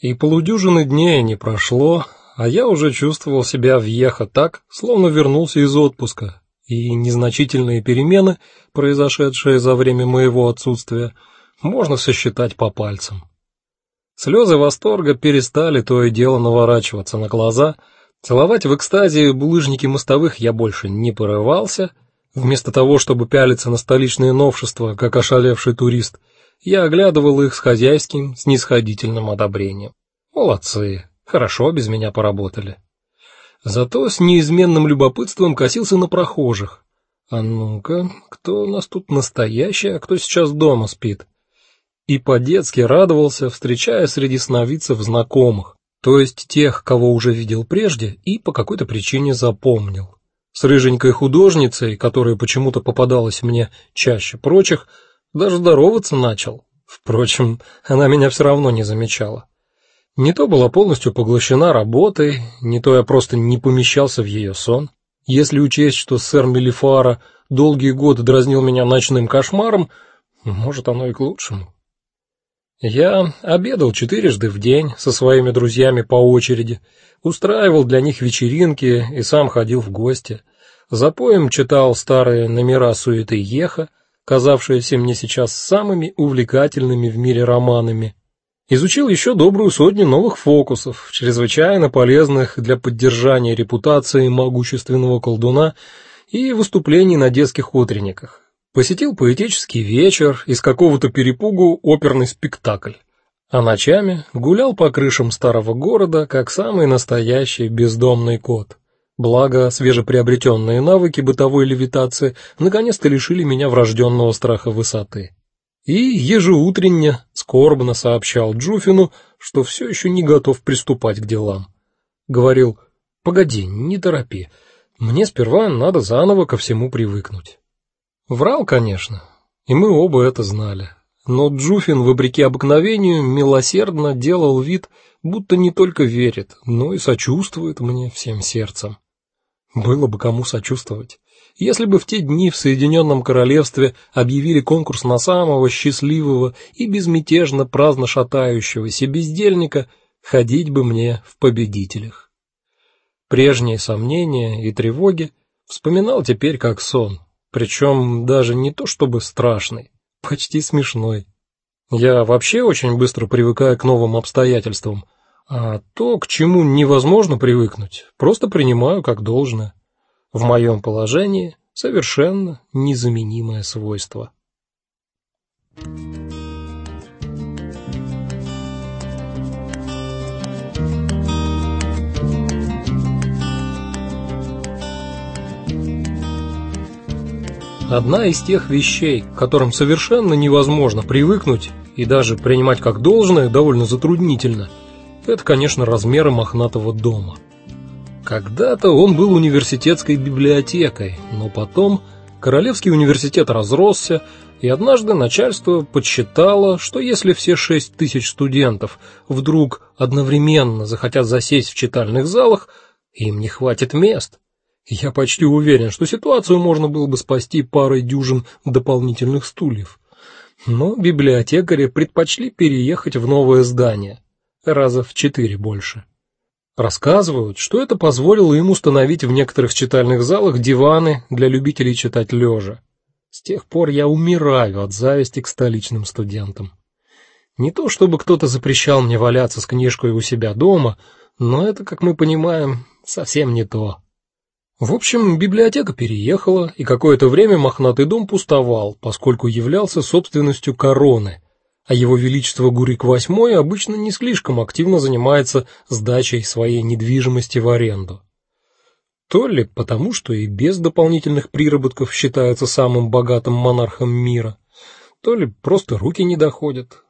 И полудюжины дней не прошло, а я уже чувствовал себя въеха так, словно вернулся из отпуска, и незначительные перемены, произошедшие за время моего отсутствия, можно сосчитать по пальцам. Слезы восторга перестали то и дело наворачиваться на глаза, целовать в экстазе булыжники мостовых я больше не порывался, вместо того, чтобы пялиться на столичные новшества, как ошалевший турист, я оглядывал их с хозяйским, снисходительным одобрением. Молодцы, хорошо без меня поработали. Зато с неизменным любопытством косился на прохожих. А ну-ка, кто у нас тут настоящий, а кто сейчас дома спит? И по-детски радовался, встречая среди сновидцев знакомых, то есть тех, кого уже видел прежде и по какой-то причине запомнил. С рыженькой художницей, которая почему-то попадалась мне чаще прочих, даже здороваться начал. Впрочем, она меня все равно не замечала. Не то была полностью поглощена работой, не то я просто не помещался в ее сон. Если учесть, что сэр Мелифара долгие годы дразнил меня ночным кошмаром, может, оно и к лучшему. Я обедал четырежды в день со своими друзьями по очереди, устраивал для них вечеринки и сам ходил в гости. За поем читал старые номера суеты Еха, казавшиеся мне сейчас самыми увлекательными в мире романами. Изучил еще добрую сотню новых фокусов, чрезвычайно полезных для поддержания репутации могущественного колдуна и выступлений на детских утренниках. Посетил поэтический вечер, из какого-то перепугу оперный спектакль. А ночами гулял по крышам старого города, как самый настоящий бездомный кот. Благо, свежеприобретенные навыки бытовой левитации наконец-то лишили меня врожденного страха высоты. И ежеутренне скорбно сообщал Джуфину, что все еще не готов приступать к делам. Говорил: "Погоди, не торопи. Мне сперва надо заново ко всему привыкнуть". Врал, конечно, и мы оба это знали. Но Джуфин, вопреки обыкновению, милосердно делал вид, будто не только верит, но и сочувствует мне всем сердцем. Было бы кому сочувствовать. Если бы в те дни в Соединенном Королевстве объявили конкурс на самого счастливого и безмятежно праздно шатающегося бездельника, ходить бы мне в победителях. Прежние сомнения и тревоги вспоминал теперь как сон, причем даже не то чтобы страшный, почти смешной. Я вообще очень быстро привыкаю к новым обстоятельствам а то, к чему невозможно привыкнуть, просто принимаю как должное. В моем положении совершенно незаменимое свойство. Одна из тех вещей, к которым совершенно невозможно привыкнуть и даже принимать как должное довольно затруднительно – это, конечно, размеры мохнатого дома. Когда-то он был университетской библиотекой, но потом Королевский университет разросся, и однажды начальство подсчитало, что если все шесть тысяч студентов вдруг одновременно захотят засесть в читальных залах, им не хватит мест. Я почти уверен, что ситуацию можно было бы спасти парой дюжин дополнительных стульев. Но библиотекари предпочли переехать в новое здание раза в четыре больше. Рассказывают, что это позволило им установить в некоторых читальных залах диваны для любителей читать лежа. С тех пор я умираю от зависти к столичным студентам. Не то чтобы кто-то запрещал мне валяться с книжкой у себя дома, но это, как мы понимаем, совсем не то. В общем, библиотека переехала, и какое-то время мохнатый дом пустовал, поскольку являлся собственностью короны, а его величество Гурик VIII обычно не слишком активно занимается сдачей своей недвижимости в аренду. То ли потому, что и без дополнительных приработков считается самым богатым монархом мира, то ли просто руки не доходят.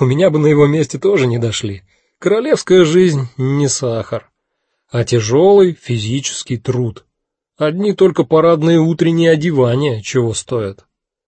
У меня бы на его месте тоже не дошли. Королевская жизнь не сахар, а тяжелый физический труд. Одни только парадные утренние одевания чего стоят.